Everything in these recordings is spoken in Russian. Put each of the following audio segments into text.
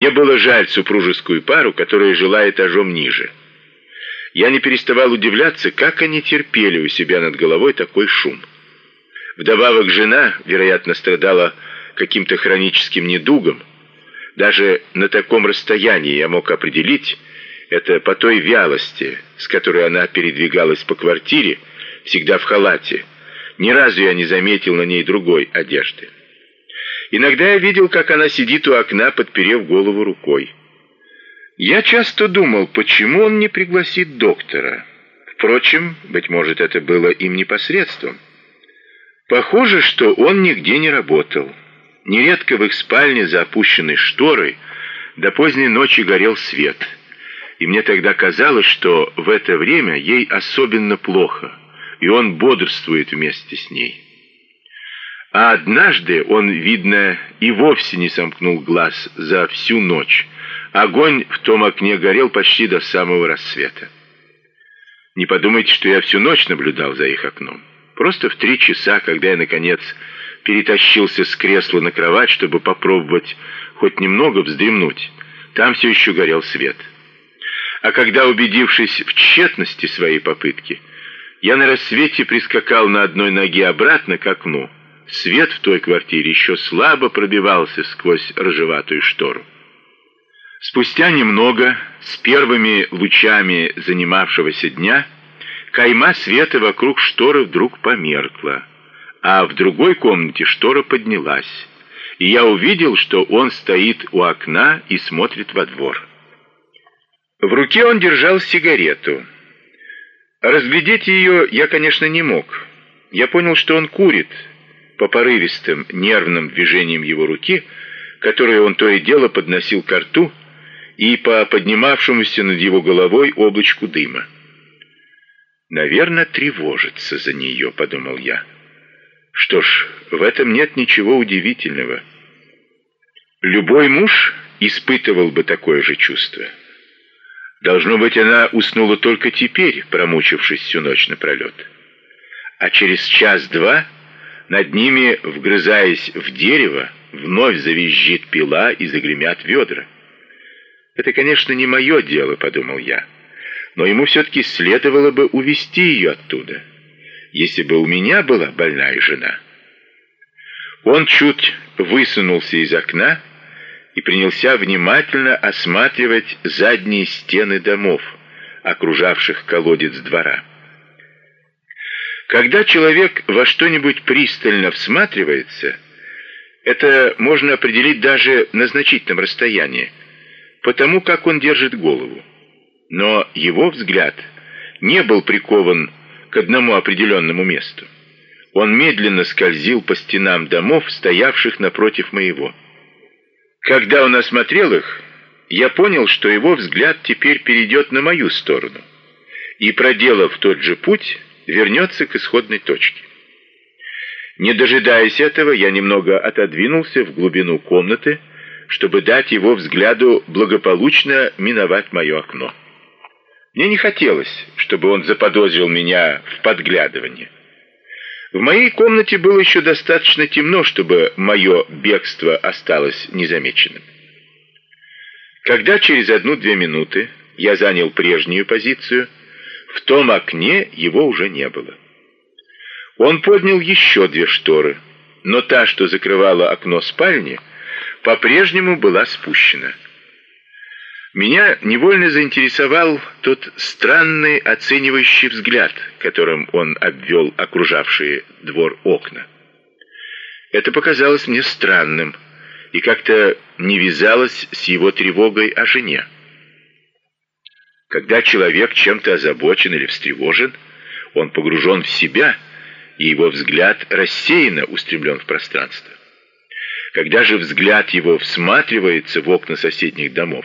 Мне было жаль супружескую пару, которая жила этажом ниже. Я не переставал удивляться, как они терпели у себя над головой такой шум. Вдобавок жена, вероятно, страдала каким-то хроническим недугом. Даже на таком расстоянии я мог определить это по той вялости, с которой она передвигалась по квартире, всегда в халате. Ни разу я не заметил на ней другой одежды. Иногда я видел, как она сидит у окна, подперев голову рукой. Я часто думал, почему он не пригласит доктора. Впрочем, быть может, это было им непосредством. Похоже, что он нигде не работал. Нередко в их спальне за опущенной шторой до поздней ночи горел свет. И мне тогда казалось, что в это время ей особенно плохо, и он бодрствует вместе с ней. А однажды он, видно, и вовсе не сомкнул глаз за всю ночь. Огонь в том окне горел почти до самого рассвета. Не подумайте, что я всю ночь наблюдал за их окном. Просто в три часа, когда я, наконец, перетащился с кресла на кровать, чтобы попробовать хоть немного вздремнуть, там все еще горел свет. А когда, убедившись в тщетности своей попытки, я на рассвете прискакал на одной ноге обратно к окну, Свет в той квартире еще слабо пробивался сквозь рыжеватую штору. Спустя немного, с первыми лучами занимавшегося дня, кайма света вокруг шторы вдруг померкла, а в другой комнате штора поднялась, и я увидел, что он стоит у окна и смотрит во двор. В руке он держал сигарету. Разглядеть ее я, конечно, не мог. Я понял, что он курит, по порывистым, нервным движениям его руки, которые он то и дело подносил к рту, и по поднимавшемуся над его головой облачку дыма. «Наверное, тревожится за нее», — подумал я. «Что ж, в этом нет ничего удивительного. Любой муж испытывал бы такое же чувство. Должно быть, она уснула только теперь, промучившись всю ночь напролет. А через час-два над ними, вгрызаясь в дерево, вновь завизжит пила и загремят ведра. Это, конечно, не мое дело, подумал я, но ему все-таки следовало бы увести ее оттуда, если бы у меня была больная жена. Он чуть высунулся из окна и принялся внимательно осматривать задние стены домов, окружавших колодец двора. Когда человек во что-нибудь пристально всматривается, это можно определить даже на значительном расстоянии, потому как он держит голову. Но его взгляд не был прикован к одному определенному месту. Он медленно скользил по стенам домов, стоявших напротив моего. Когда он осмотрел их, я понял, что его взгляд теперь перейдет на мою сторону. И проделав тот же путь, вернется к исходной точке. Не дожидаясь этого, я немного отодвинулся в глубину комнаты, чтобы дать его взгляду благополучно миновать мое окно. Мне не хотелось, чтобы он заподозрил меня в подглядывании. В моей комнате было еще достаточно темно, чтобы мое бегство осталось незамеченным. Когда через одну-две минуты я занял прежнюю позицию, в том окне его уже не было. Он поднял еще две шторы, но та, что закрывала окно спальни, по-прежнему была спущена. Меня невольно заинтересовал тот странный оценивающий взгляд, которым он обвел окружавшие двор окна. Это показалось мне странным и как-то не вязалось с его тревогой о жене. Когда человек чем-то озабочен или встревожен, он погружен в себя, и его взгляд рассеянно устремлен в пространство. Когда же взгляд его всматривается в окна соседних домов,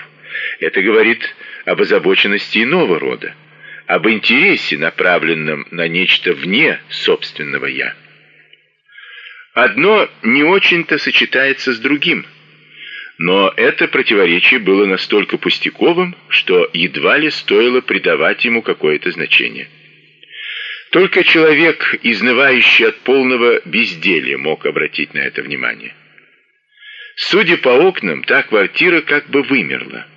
это говорит об озабоченности иного рода, об интересе, направленном на нечто вне собственного «я». Одно не очень-то сочетается с другим – но это противоречие было настолько пустяковым, что едва ли стоило придавать ему какое-то значение. Только человек, изнывающий от полного безделья, мог обратить на это внимание. Судя по окнам, та квартира как бы вымерла.